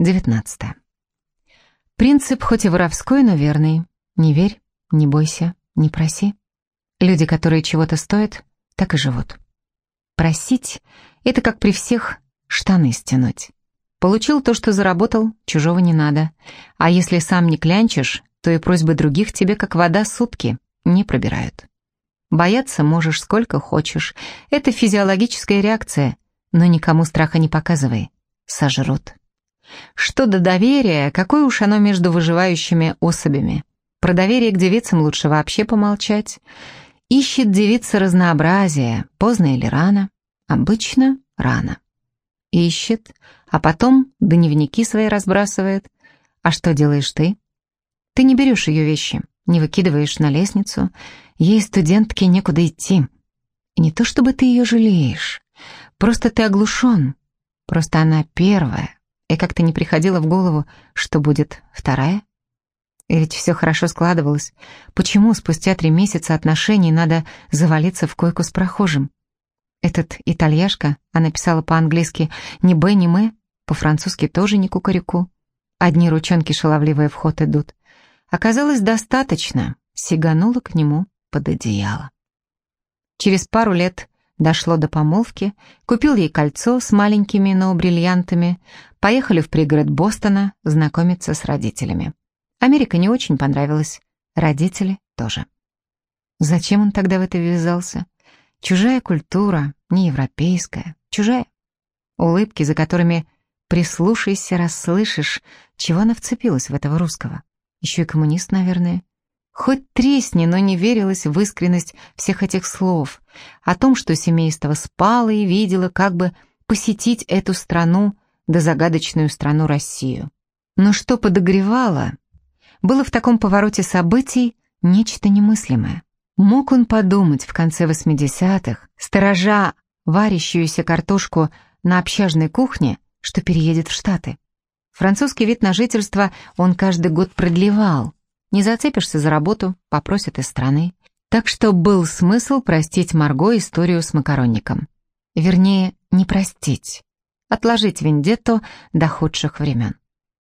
19. Принцип хоть и воровской, но верный. Не верь, не бойся, не проси. Люди, которые чего-то стоят, так и живут. Просить — это как при всех штаны стянуть. Получил то, что заработал, чужого не надо. А если сам не клянчишь, то и просьбы других тебе, как вода, сутки не пробирают. Бояться можешь сколько хочешь. Это физиологическая реакция, но никому страха не показывай. Сожрут. Что до доверия, какое уж оно между выживающими особями. Про доверие к девицам лучше вообще помолчать. Ищет девица разнообразие, поздно или рано. Обычно рано. Ищет, а потом дневники свои разбрасывает. А что делаешь ты? Ты не берешь ее вещи, не выкидываешь на лестницу. Ей, студентке, некуда идти. И не то чтобы ты ее жалеешь, просто ты оглушен. Просто она первая, и как-то не приходило в голову, что будет вторая? И ведь все хорошо складывалось. Почему спустя три месяца отношений надо завалиться в койку с прохожим? Этот итальяшка, она писала по-английски «ни б, ни м», по-французски тоже не кукареку. Одни ручонки шаловливые в ход идут. Оказалось, достаточно. Сиганула к нему под одеяло. Через пару лет дошло до помолвки, купил ей кольцо с маленькими, но бриллиантами, поехали в пригород Бостона знакомиться с родителями. Америка не очень понравилась, родители тоже. Зачем он тогда в это ввязался? Чужая культура, не европейская, чужая. Улыбки, за которыми прислушайся, расслышишь, чего она вцепилась в этого русского. Еще и коммунист, наверное. Хоть тресни, но не верилось в искренность всех этих слов, о том, что семейство спало и видело, как бы посетить эту страну, да загадочную страну Россию. Но что подогревало, было в таком повороте событий нечто немыслимое. Мог он подумать в конце 80-х, сторожа варящуюся картошку на общажной кухне, что переедет в Штаты. Французский вид на жительство он каждый год продлевал, не зацепишься за работу, попросят из страны. Так что был смысл простить Марго историю с макаронником. Вернее, не простить, отложить вендетту до худших времен.